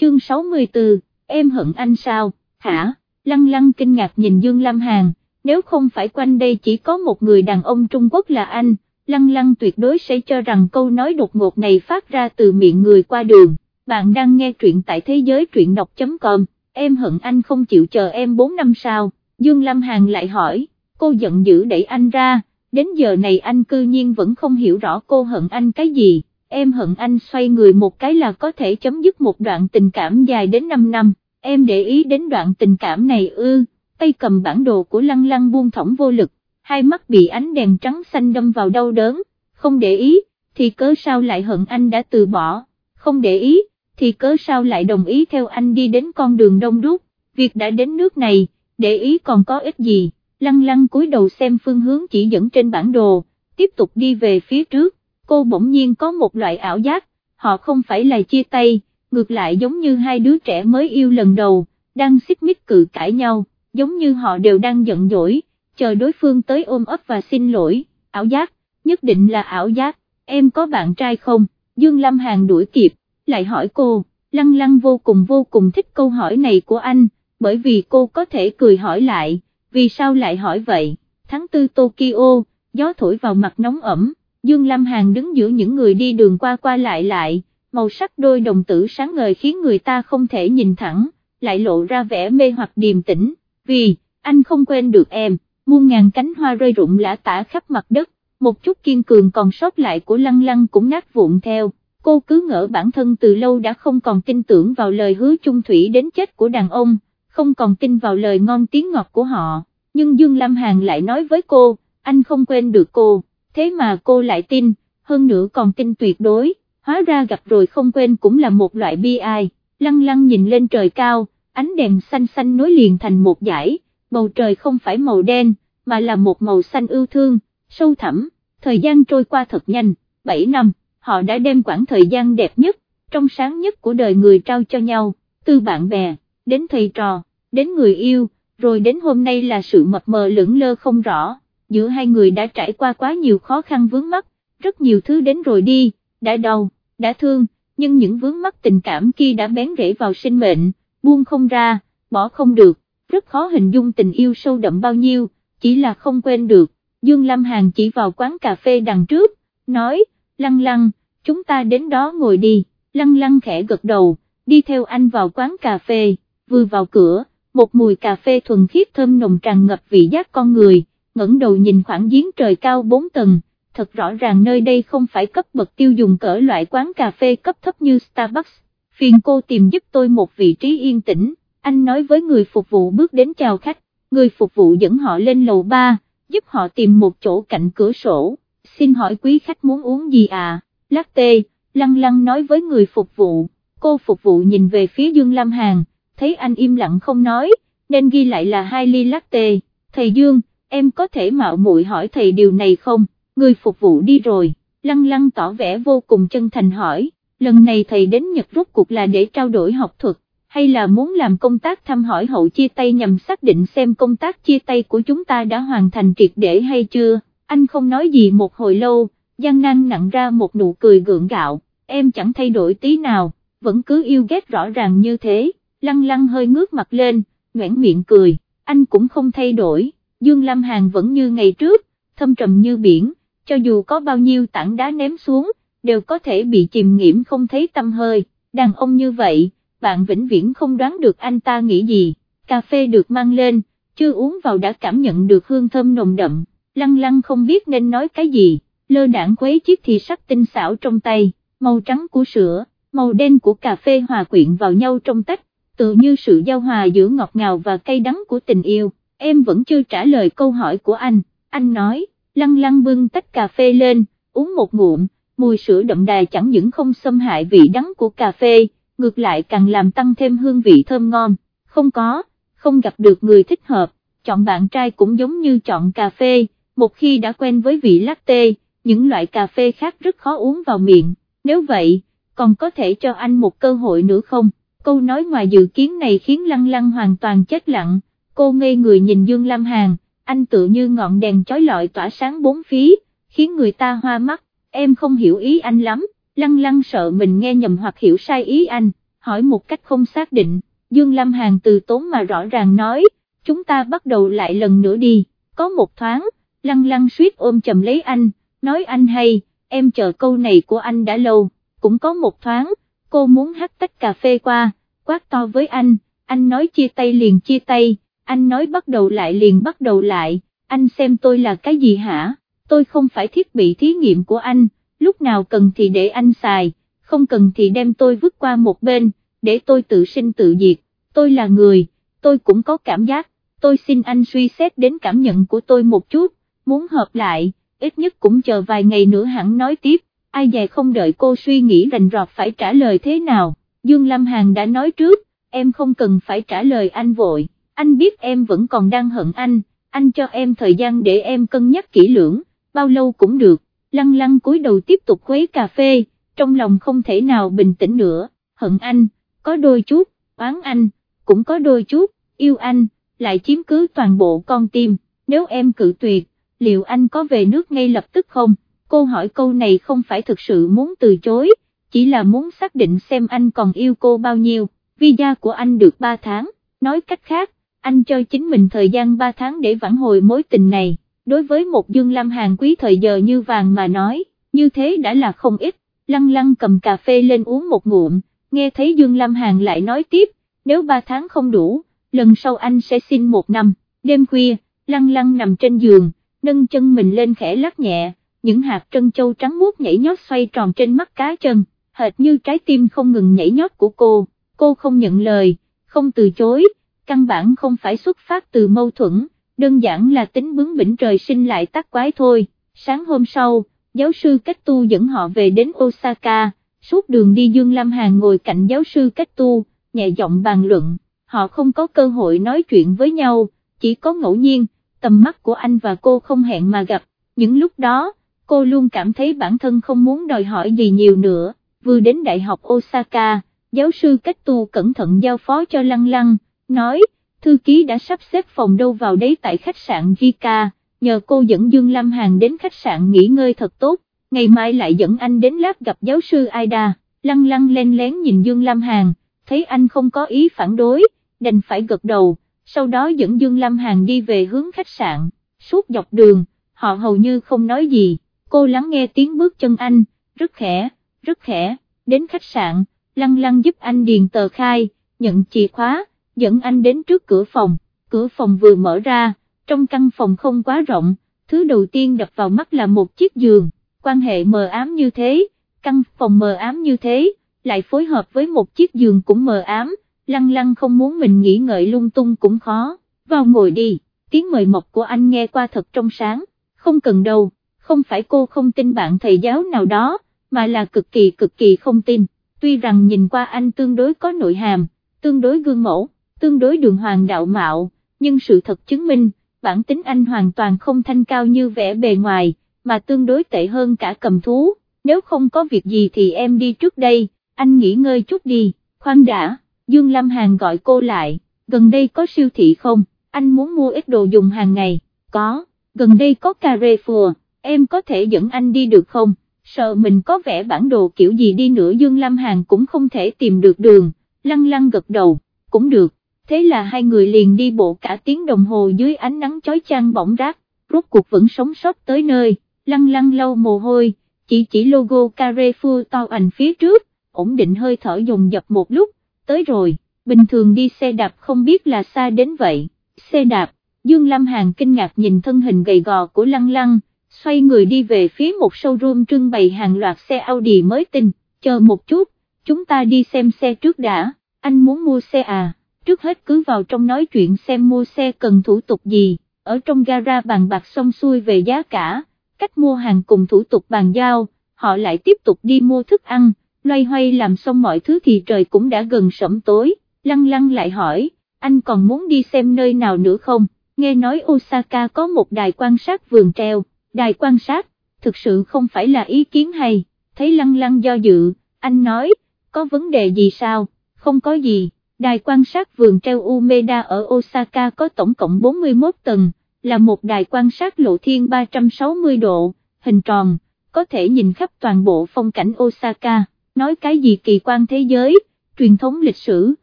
chương 64, em hận anh sao, hả, lăng lăng kinh ngạc nhìn Dương Lam Hàn, nếu không phải quanh đây chỉ có một người đàn ông Trung Quốc là anh, lăng lăng tuyệt đối sẽ cho rằng câu nói đột ngột này phát ra từ miệng người qua đường, bạn đang nghe truyện tại thế giới truyện đọc.com, em hận anh không chịu chờ em 4 năm sao, Dương Lam Hàn lại hỏi, cô giận dữ đẩy anh ra, đến giờ này anh cư nhiên vẫn không hiểu rõ cô hận anh cái gì, em hận anh xoay người một cái là có thể chấm dứt một đoạn tình cảm dài đến 5 năm, em để ý đến đoạn tình cảm này ư, tay cầm bản đồ của lăng lăng buông thõng vô lực, hai mắt bị ánh đèn trắng xanh đâm vào đau đớn, không để ý, thì cớ sao lại hận anh đã từ bỏ, không để ý, thì cớ sao lại đồng ý theo anh đi đến con đường đông đúc, việc đã đến nước này, để ý còn có ích gì, lăng lăng cúi đầu xem phương hướng chỉ dẫn trên bản đồ, tiếp tục đi về phía trước, cô bỗng nhiên có một loại ảo giác, họ không phải là chia tay, ngược lại giống như hai đứa trẻ mới yêu lần đầu, đang xích mích cự cãi nhau, giống như họ đều đang giận dỗi, chờ đối phương tới ôm ấp và xin lỗi, ảo giác, nhất định là ảo giác, em có bạn trai không, Dương Lâm Hàn đuổi kịp, lại hỏi cô, lăng lăng vô cùng vô cùng thích câu hỏi này của anh, bởi vì cô có thể cười hỏi lại, vì sao lại hỏi vậy, tháng tư Tokyo, gió thổi vào mặt nóng ẩm, Dương Lam Hàn đứng giữa những người đi đường qua qua lại lại, màu sắc đôi đồng tử sáng ngời khiến người ta không thể nhìn thẳng, lại lộ ra vẻ mê hoặc điềm tĩnh, vì, anh không quên được em, muôn ngàn cánh hoa rơi rụng lã tả khắp mặt đất, một chút kiên cường còn sót lại của lăng lăng cũng nát vụn theo, cô cứ ngỡ bản thân từ lâu đã không còn tin tưởng vào lời hứa chung thủy đến chết của đàn ông, không còn tin vào lời ngon tiếng ngọt của họ, nhưng Dương Lam Hàn lại nói với cô, anh không quên được cô, thế mà cô lại tin, hơn nữa còn tin tuyệt đối, hóa ra gặp rồi không quên cũng là một loại bi ai, lăng lăng nhìn lên trời cao, ánh đèn xanh xanh nối liền thành một dải, bầu trời không phải màu đen, mà là một màu xanh ưu thương, sâu thẳm, thời gian trôi qua thật nhanh, 7 năm, họ đã đem quãng thời gian đẹp nhất, trong sáng nhất của đời người trao cho nhau, từ bạn bè, đến thầy trò, đến người yêu, rồi đến hôm nay là sự mập mờ lưỡng lơ không rõ, giữa hai người đã trải qua quá nhiều khó khăn vướng mắc, rất nhiều thứ đến rồi đi, đã đau, đã thương, nhưng những vướng mắc tình cảm kia đã bén rễ vào sinh mệnh, buông không ra, bỏ không được, rất khó hình dung tình yêu sâu đậm bao nhiêu, chỉ là không quên được, Dương Lâm Hàn chỉ vào quán cà phê đằng trước, nói, lăng lăng, chúng ta đến đó ngồi đi, lăng lăng khẽ gật đầu, đi theo anh vào quán cà phê, vừa vào cửa, một mùi cà phê thuần khiết thơm nồng tràn ngập vị giác con người, ngẩng đầu nhìn khoảng giếng trời cao bốn tầng, thật rõ ràng nơi đây không phải cấp bậc tiêu dùng cỡ loại quán cà phê cấp thấp như Starbucks, phiền cô tìm giúp tôi một vị trí yên tĩnh, anh nói với người phục vụ bước đến chào khách, người phục vụ dẫn họ lên lầu ba, giúp họ tìm một chỗ cạnh cửa sổ, xin hỏi quý khách muốn uống gì à, latte, lăng lăng nói với người phục vụ, cô phục vụ nhìn về phía Dương Lam Hàn, thấy anh im lặng không nói, nên ghi lại là hai ly latte, thầy Dương, em có thể mạo muội hỏi thầy điều này không, người phục vụ đi rồi, lăng lăng tỏ vẻ vô cùng chân thành hỏi, lần này thầy đến Nhật rốt cuộc là để trao đổi học thuật, hay là muốn làm công tác thăm hỏi hậu chia tay nhằm xác định xem công tác chia tay của chúng ta đã hoàn thành triệt để hay chưa, anh không nói gì một hồi lâu, Giang Năng nặng ra một nụ cười gượng gạo, em chẳng thay đổi tí nào, vẫn cứ yêu ghét rõ ràng như thế, lăng lăng hơi ngước mặt lên, nguyễn miệng cười, anh cũng không thay đổi, Dương Lam Hàn vẫn như ngày trước, thâm trầm như biển, cho dù có bao nhiêu tảng đá ném xuống, đều có thể bị chìm nghiễm không thấy tâm hơi, đàn ông như vậy, bạn vĩnh viễn không đoán được anh ta nghĩ gì, cà phê được mang lên, chưa uống vào đã cảm nhận được hương thơm nồng đậm, lăng lăng không biết nên nói cái gì, lơ đảng quấy chiếc thì sắc tinh xảo trong tay, màu trắng của sữa, màu đen của cà phê hòa quyện vào nhau trong tách, tự như sự giao hòa giữa ngọt ngào và cay đắng của tình yêu, em vẫn chưa trả lời câu hỏi của anh, anh nói, lăng lăng bưng tách cà phê lên, uống một ngụm, mùi sữa đậm đà chẳng những không xâm hại vị đắng của cà phê, ngược lại càng làm tăng thêm hương vị thơm ngon, không có, không gặp được người thích hợp, chọn bạn trai cũng giống như chọn cà phê, một khi đã quen với vị latte, những loại cà phê khác rất khó uống vào miệng, nếu vậy, còn có thể cho anh một cơ hội nữa không? Câu nói ngoài dự kiến này khiến Lăng Lăng hoàn toàn chết lặng, cô ngây người nhìn Dương Lam Hàn, anh tự như ngọn đèn chói lọi tỏa sáng bốn phía, khiến người ta hoa mắt, em không hiểu ý anh lắm, Lăng Lăng sợ mình nghe nhầm hoặc hiểu sai ý anh, hỏi một cách không xác định, Dương lam Hàn từ tốn mà rõ ràng nói, chúng ta bắt đầu lại lần nữa đi, có một thoáng, lăng lăng suýt ôm chầm lấy anh, nói anh hay, em chờ câu này của anh đã lâu, cũng có một thoáng, cô muốn hắt tách cà phê qua, quát to với anh, anh nói chia tay liền chia tay, anh nói bắt đầu lại liền bắt đầu lại, anh xem tôi là cái gì hả, tôi không phải thiết bị thí nghiệm của anh, lúc nào cần thì để anh xài, không cần thì đem tôi vứt qua một bên, để tôi tự sinh tự diệt, tôi là người, tôi cũng có cảm giác, tôi xin anh suy xét đến cảm nhận của tôi một chút, muốn hợp lại, ít nhất cũng chờ vài ngày nữa hẳn nói tiếp, ai dè không đợi cô suy nghĩ rành rọt phải trả lời thế nào, Dương Lâm Hàn đã nói trước, em không cần phải trả lời anh vội, anh biết em vẫn còn đang hận anh, anh cho em thời gian để em cân nhắc kỹ lưỡng, bao lâu cũng được, lăng lăng cúi đầu tiếp tục khuấy cà phê, trong lòng không thể nào bình tĩnh nữa, hận anh, có đôi chút, oán anh, cũng có đôi chút, yêu anh, lại chiếm cứ toàn bộ con tim, nếu em cự tuyệt, liệu anh có về nước ngay lập tức không? Cô hỏi câu này không phải thực sự muốn từ chối, chỉ là muốn xác định xem anh còn yêu cô bao nhiêu, visa của anh được 3 tháng, nói cách khác, anh cho chính mình thời gian 3 tháng để vãn hồi mối tình này, đối với một Dương Lam hàng quý thời giờ như vàng mà nói, như thế đã là không ít, lăng lăng cầm cà phê lên uống một ngụm, nghe thấy Dương Lam hàng lại nói tiếp, nếu 3 tháng không đủ, lần sau anh sẽ xin một năm, đêm khuya, lăng lăng nằm trên giường, nâng chân mình lên khẽ lắc nhẹ, những hạt trân châu trắng muốt nhảy nhót xoay tròn trên mắt cá chân, hệt như trái tim không ngừng nhảy nhót của cô, cô không nhận lời, không từ chối, căn bản không phải xuất phát từ mâu thuẫn, đơn giản là tính bướng bỉnh trời sinh lại tác quái thôi, sáng hôm sau, giáo sư Cách Tu dẫn họ về đến Osaka, suốt đường đi Dương Lam Hàn ngồi cạnh giáo sư Cách Tu, nhẹ giọng bàn luận, họ không có cơ hội nói chuyện với nhau, chỉ có ngẫu nhiên, tầm mắt của anh và cô không hẹn mà gặp, những lúc đó, cô luôn cảm thấy bản thân không muốn đòi hỏi gì nhiều nữa, vừa đến Đại học Osaka, giáo sư Cách Tu cẩn thận giao phó cho Lăng Lăng, nói, thư ký đã sắp xếp phòng đâu vào đấy tại khách sạn Vika, nhờ cô dẫn Dương Lam Hàn đến khách sạn nghỉ ngơi thật tốt, ngày mai lại dẫn anh đến lab gặp giáo sư Aida, Lăng Lăng len lén nhìn Dương Lam Hàn, thấy anh không có ý phản đối, đành phải gật đầu sau đó dẫn Dương Lâm Hàn đi về hướng khách sạn, suốt dọc đường, họ hầu như không nói gì, cô lắng nghe tiếng bước chân anh, rất khẽ, rất khẽ, đến khách sạn, lăng lăng giúp anh điền tờ khai, nhận chìa khóa, dẫn anh đến trước cửa phòng, cửa phòng vừa mở ra, trong căn phòng không quá rộng, thứ đầu tiên đập vào mắt là một chiếc giường, quan hệ mờ ám như thế, căn phòng mờ ám như thế, lại phối hợp với một chiếc giường cũng mờ ám, lăng lăng không muốn mình nghĩ ngợi lung tung cũng khó, vào ngồi đi, tiếng mời mọc của anh nghe qua thật trong sáng, không cần đâu, không phải cô không tin bạn thầy giáo nào đó, mà là cực kỳ cực kỳ không tin, tuy rằng nhìn qua anh tương đối có nội hàm, tương đối gương mẫu, tương đối đường hoàng đạo mạo, nhưng sự thật chứng minh, bản tính anh hoàn toàn không thanh cao như vẻ bề ngoài, mà tương đối tệ hơn cả cầm thú, nếu không có việc gì thì em đi trước đây, anh nghỉ ngơi chút đi, khoan đã. Dương Lâm Hàn gọi cô lại, gần đây có siêu thị không, anh muốn mua ít đồ dùng hàng ngày, có, gần đây có cà rê phùa, em có thể dẫn anh đi được không, sợ mình có vẽ bản đồ kiểu gì đi nữa Dương Lâm Hàn cũng không thể tìm được đường, lăng lăng gật đầu, cũng được, thế là hai người liền đi bộ cả tiếng đồng hồ dưới ánh nắng chói chang bỏng rác, rốt cuộc vẫn sống sót tới nơi, lăng lăng lâu mồ hôi, chỉ chỉ logo Carrefour to ảnh phía trước, ổn định hơi thở dồn dập một lúc, tới rồi, bình thường đi xe đạp không biết là xa đến vậy, xe đạp, Dương Lâm Hàn kinh ngạc nhìn thân hình gầy gò của Lăng Lăng, xoay người đi về phía một showroom trưng bày hàng loạt xe Audi mới tinh, chờ một chút, chúng ta đi xem xe trước đã, anh muốn mua xe à, trước hết cứ vào trong nói chuyện xem mua xe cần thủ tục gì, ở trong gara bàn bạc xong xuôi về giá cả, cách mua hàng cùng thủ tục bàn giao, họ lại tiếp tục đi mua thức ăn, loay hoay làm xong mọi thứ thì trời cũng đã gần sẩm tối, lăng lăng lại hỏi, anh còn muốn đi xem nơi nào nữa không, nghe nói Osaka có một đài quan sát vườn treo, đài quan sát, thực sự không phải là ý kiến hay, thấy lăng lăng do dự, anh nói, có vấn đề gì sao, không có gì, đài quan sát vườn treo Umeda ở Osaka có tổng cộng 41 tầng, là một đài quan sát lộ thiên 360 độ, hình tròn, có thể nhìn khắp toàn bộ phong cảnh Osaka. Nói cái gì kỳ quan thế giới, truyền thống lịch sử,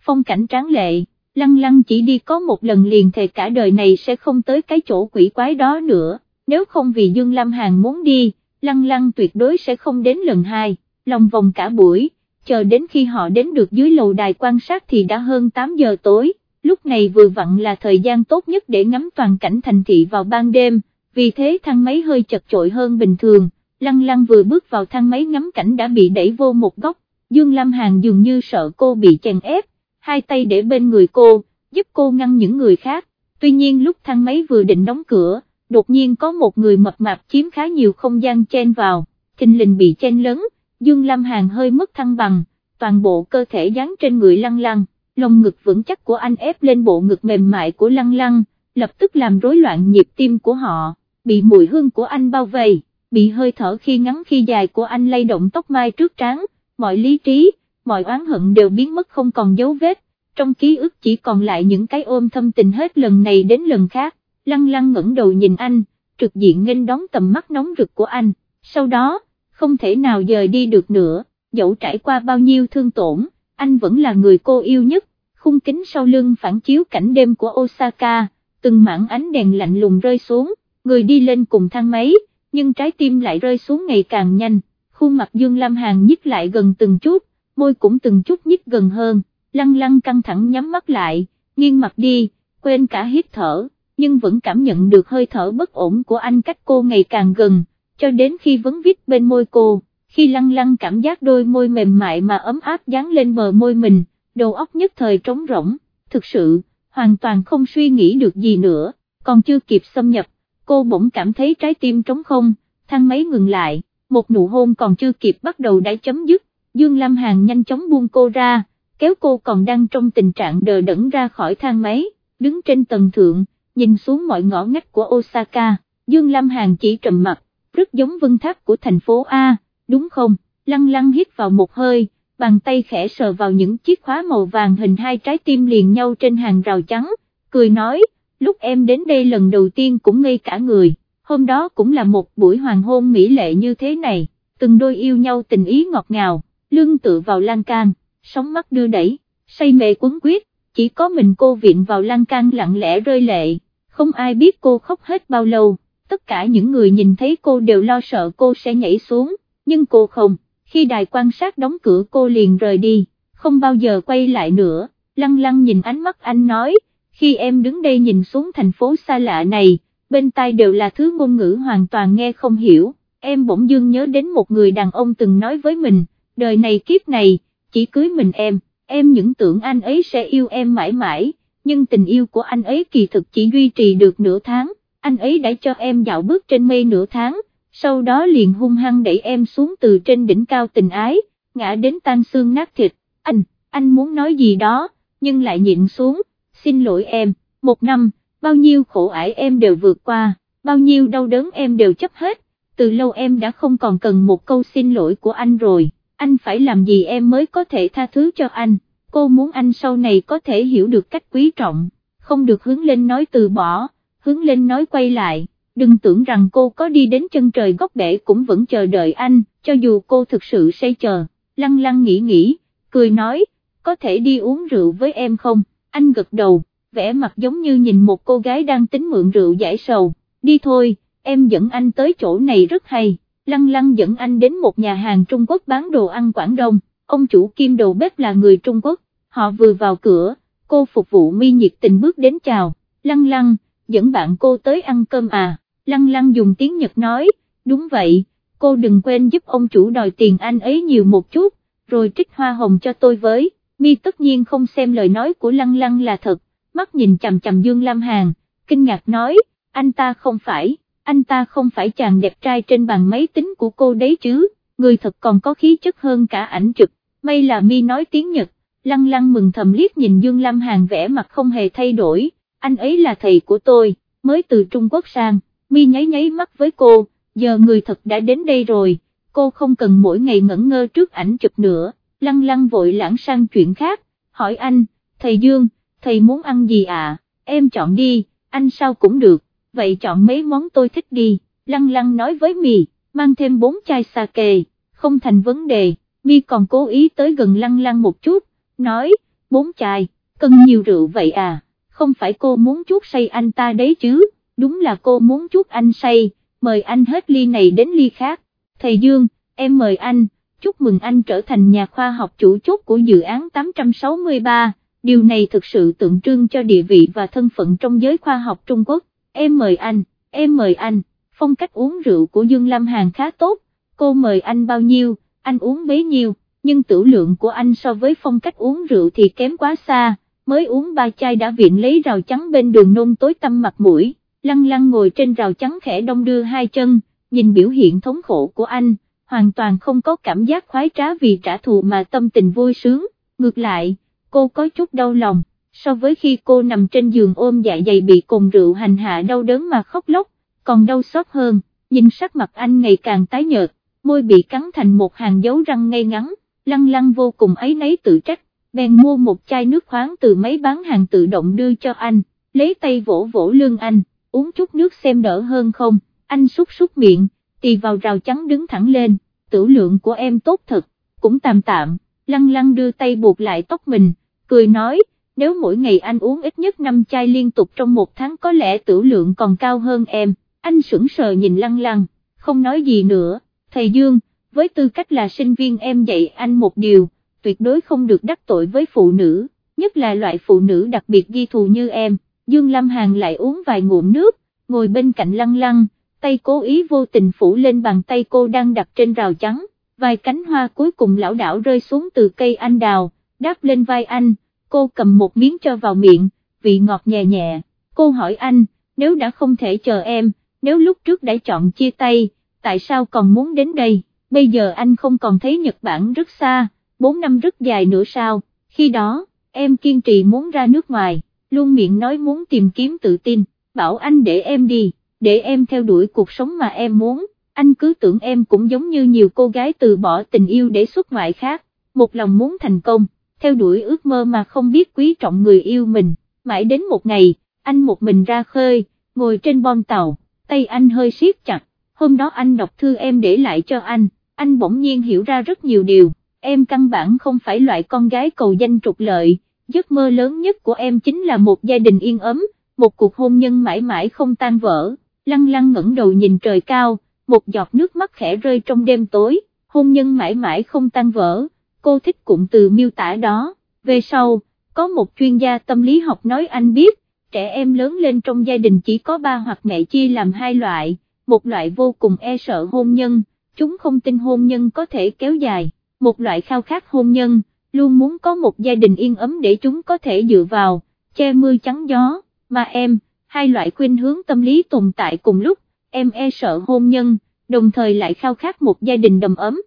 phong cảnh tráng lệ, lăng lăng chỉ đi có một lần liền thề cả đời này sẽ không tới cái chỗ quỷ quái đó nữa, nếu không vì Dương Lam Hàn muốn đi, lăng lăng tuyệt đối sẽ không đến lần hai, lòng vòng cả buổi, chờ đến khi họ đến được dưới lầu đài quan sát thì đã hơn 8 giờ tối, lúc này vừa vặn là thời gian tốt nhất để ngắm toàn cảnh thành thị vào ban đêm, vì thế thang máy hơi chật chội hơn bình thường, lăng lăng vừa bước vào thang máy ngắm cảnh đã bị đẩy vô một góc, Dương Lam Hàn dường như sợ cô bị chèn ép, hai tay để bên người cô, giúp cô ngăn những người khác, tuy nhiên lúc thang máy vừa định đóng cửa, đột nhiên có một người mập mạp chiếm khá nhiều không gian chen vào, thình lình bị chen lớn, Dương Lâm Hàn hơi mất thăng bằng, toàn bộ cơ thể dán trên người lăng lăng, lồng ngực vững chắc của anh ép lên bộ ngực mềm mại của lăng lăng, lập tức làm rối loạn nhịp tim của họ, bị mùi hương của anh bao vây, bị hơi thở khi ngắn khi dài của anh lay động tóc mai trước trán, mọi lý trí, mọi oán hận đều biến mất không còn dấu vết, trong ký ức chỉ còn lại những cái ôm thâm tình hết lần này đến lần khác, lăng lăng ngẩng đầu nhìn anh, trực diện nghênh đón tầm mắt nóng rực của anh, sau đó, không thể nào dời đi được nữa, dẫu trải qua bao nhiêu thương tổn, anh vẫn là người cô yêu nhất, khung kính sau lưng phản chiếu cảnh đêm của Osaka, từng mảng ánh đèn lạnh lùng rơi xuống, người đi lên cùng thang máy, nhưng trái tim lại rơi xuống ngày càng nhanh, khuôn mặt Dương Lam Hàn nhích lại gần từng chút, môi cũng từng chút nhích gần hơn, lăng lăng căng thẳng nhắm mắt lại, nghiêng mặt đi, quên cả hít thở, nhưng vẫn cảm nhận được hơi thở bất ổn của anh cách cô ngày càng gần, cho đến khi vấn vít bên môi cô, khi lăng lăng cảm giác đôi môi mềm mại mà ấm áp dán lên bờ môi mình, đầu óc nhất thời trống rỗng, thực sự, hoàn toàn không suy nghĩ được gì nữa, còn chưa kịp xâm nhập, cô bỗng cảm thấy trái tim trống không, thang máy ngừng lại, một nụ hôn còn chưa kịp bắt đầu đã chấm dứt, Dương Lam Hàn nhanh chóng buông cô ra, kéo cô còn đang trong tình trạng đờ đẫn ra khỏi thang máy, đứng trên tầng thượng, nhìn xuống mọi ngõ ngách của Osaka, Dương Lam Hàn chỉ trầm mặt, rất giống vân tháp của thành phố A, đúng không, lăng lăng hít vào một hơi, bàn tay khẽ sờ vào những chiếc khóa màu vàng hình hai trái tim liền nhau trên hàng rào trắng, cười nói, lúc em đến đây lần đầu tiên cũng ngây cả người, hôm đó cũng là một buổi hoàng hôn mỹ lệ như thế này, từng đôi yêu nhau tình ý ngọt ngào, lưng tự vào lan can, sóng mắt đưa đẩy, say mê quấn quyết, chỉ có mình cô viện vào lan can lặng lẽ rơi lệ, không ai biết cô khóc hết bao lâu, tất cả những người nhìn thấy cô đều lo sợ cô sẽ nhảy xuống, nhưng cô không, khi đài quan sát đóng cửa cô liền rời đi, không bao giờ quay lại nữa, lăng lăng nhìn ánh mắt anh nói, khi em đứng đây nhìn xuống thành phố xa lạ này, bên tai đều là thứ ngôn ngữ hoàn toàn nghe không hiểu, em bỗng dưng nhớ đến một người đàn ông từng nói với mình, đời này kiếp này, chỉ cưới mình em, em những tưởng anh ấy sẽ yêu em mãi mãi, nhưng tình yêu của anh ấy kỳ thực chỉ duy trì được nửa tháng, anh ấy đã cho em dạo bước trên mây nửa tháng, sau đó liền hung hăng đẩy em xuống từ trên đỉnh cao tình ái, ngã đến tan xương nát thịt, anh, anh muốn nói gì đó, nhưng lại nhịn xuống, xin lỗi em, một năm, bao nhiêu khổ ải em đều vượt qua, bao nhiêu đau đớn em đều chấp hết, từ lâu em đã không còn cần một câu xin lỗi của anh rồi, anh phải làm gì em mới có thể tha thứ cho anh, cô muốn anh sau này có thể hiểu được cách quý trọng, không được hướng lên nói từ bỏ, hướng lên nói quay lại đừng tưởng rằng cô có đi đến chân trời góc bể cũng vẫn chờ đợi anh, cho dù cô thực sự say chờ, lăng lăng nghĩ nghĩ, cười nói, có thể đi uống rượu với em không, anh gật đầu, vẽ mặt giống như nhìn một cô gái đang tính mượn rượu giải sầu, đi thôi, em dẫn anh tới chỗ này rất hay, lăng lăng dẫn anh đến một nhà hàng Trung Quốc bán đồ ăn Quảng Đông, ông chủ kim đầu bếp là người Trung Quốc, họ vừa vào cửa, cô phục vụ mi nhiệt tình bước đến chào, lăng lăng, dẫn bạn cô tới ăn cơm à? Lăng lăng dùng tiếng Nhật nói, đúng vậy, cô đừng quên giúp ông chủ đòi tiền anh ấy nhiều một chút, rồi trích hoa hồng cho tôi với, mi tất nhiên không xem lời nói của lăng lăng là thật, mắt nhìn chằm chằm Dương Lam Hàn, kinh ngạc nói, anh ta không phải, anh ta không phải chàng đẹp trai trên bàn máy tính của cô đấy chứ, người thật còn có khí chất hơn cả ảnh chụp, may là mi nói tiếng Nhật, lăng lăng mừng thầm liếc nhìn Dương Lam Hàn vẻ mặt không hề thay đổi, anh ấy là thầy của tôi, mới từ Trung Quốc sang. Mi nháy nháy mắt với cô, giờ người thật đã đến đây rồi, cô không cần mỗi ngày ngẩn ngơ trước ảnh chụp nữa, lăng lăng vội lãng sang chuyện khác, hỏi anh, thầy Dương, thầy muốn ăn gì à, em chọn đi, anh sao cũng được, vậy chọn mấy món tôi thích đi, lăng lăng nói với mì, mang thêm bốn chai sake, không thành vấn đề, mi còn cố ý tới gần lăng lăng một chút, nói, bốn chai, cân nhiều rượu vậy à, không phải cô muốn chút say anh ta đấy chứ, đúng là cô muốn chút anh say, mời anh hết ly này đến ly khác, thầy Dương, em mời anh, chúc mừng anh trở thành nhà khoa học chủ chốt của dự án 863, điều này thực sự tượng trưng cho địa vị và thân phận trong giới khoa học Trung Quốc, em mời anh, em mời anh, phong cách uống rượu của Dương Lam Hàn khá tốt, cô mời anh bao nhiêu, anh uống bấy nhiêu, nhưng tử lượng của anh so với phong cách uống rượu thì kém quá xa, mới uống ba chai đã viện lấy rào trắng bên đường nôn tối tăm mặt mũi, lăng lăng ngồi trên rào trắng khẽ đông đưa hai chân, nhìn biểu hiện thống khổ của anh, hoàn toàn không có cảm giác khoái trá vì trả thù mà tâm tình vui sướng, ngược lại, cô có chút đau lòng, so với khi cô nằm trên giường ôm dạ dày bị cồn rượu hành hạ đau đớn mà khóc lóc, còn đau xót hơn, nhìn sắc mặt anh ngày càng tái nhợt, môi bị cắn thành một hàng dấu răng ngay ngắn, lăng lăng vô cùng ấy nấy tự trách, bèn mua một chai nước khoáng từ mấy bán hàng tự động đưa cho anh, lấy tay vỗ vỗ lưng anh, uống chút nước xem đỡ hơn không, anh xúc xúc miệng, tì vào rào trắng đứng thẳng lên, tử lượng của em tốt thật, cũng tạm tạm, lăng lăng đưa tay buộc lại tóc mình, cười nói, nếu mỗi ngày anh uống ít nhất 5 chai liên tục trong một tháng có lẽ tử lượng còn cao hơn em, anh sững sờ nhìn lăng lăng, không nói gì nữa, thầy Dương, với tư cách là sinh viên em dạy anh một điều, tuyệt đối không được đắc tội với phụ nữ, nhất là loại phụ nữ đặc biệt ghi thù như em, Dương Lâm Hàn lại uống vài ngụm nước, ngồi bên cạnh lăng lăng, tay cố ý vô tình phủ lên bàn tay cô đang đặt trên rào trắng, vài cánh hoa cuối cùng lão đảo rơi xuống từ cây anh đào, đáp lên vai anh, cô cầm một miếng cho vào miệng, vị ngọt nhẹ nhẹ, cô hỏi anh, nếu đã không thể chờ em, nếu lúc trước đã chọn chia tay, tại sao còn muốn đến đây, bây giờ anh không còn thấy Nhật Bản rất xa, 4 năm rất dài nữa sao, khi đó, em kiên trì muốn ra nước ngoài, luôn miệng nói muốn tìm kiếm tự tin, bảo anh để em đi, để em theo đuổi cuộc sống mà em muốn, anh cứ tưởng em cũng giống như nhiều cô gái từ bỏ tình yêu để xuất ngoại khác, một lòng muốn thành công, theo đuổi ước mơ mà không biết quý trọng người yêu mình, mãi đến một ngày, anh một mình ra khơi, ngồi trên bon tàu, tay anh hơi siết chặt, hôm đó anh đọc thư em để lại cho anh, anh bỗng nhiên hiểu ra rất nhiều điều, em căn bản không phải loại con gái cầu danh trục lợi, giấc mơ lớn nhất của em chính là một gia đình yên ấm, một cuộc hôn nhân mãi mãi không tan vỡ, lăng lăng ngẩng đầu nhìn trời cao, một giọt nước mắt khẽ rơi trong đêm tối, hôn nhân mãi mãi không tan vỡ, cô thích cụm từ miêu tả đó, về sau, có một chuyên gia tâm lý học nói anh biết, trẻ em lớn lên trong gia đình chỉ có ba hoặc mẹ chia làm hai loại, một loại vô cùng e sợ hôn nhân, chúng không tin hôn nhân có thể kéo dài, một loại khao khát hôn nhân, luôn muốn có một gia đình yên ấm để chúng có thể dựa vào, che mưa chắn gió, mà em, hai loại khuynh hướng tâm lý tồn tại cùng lúc, em e sợ hôn nhân, đồng thời lại khao khát một gia đình đầm ấm,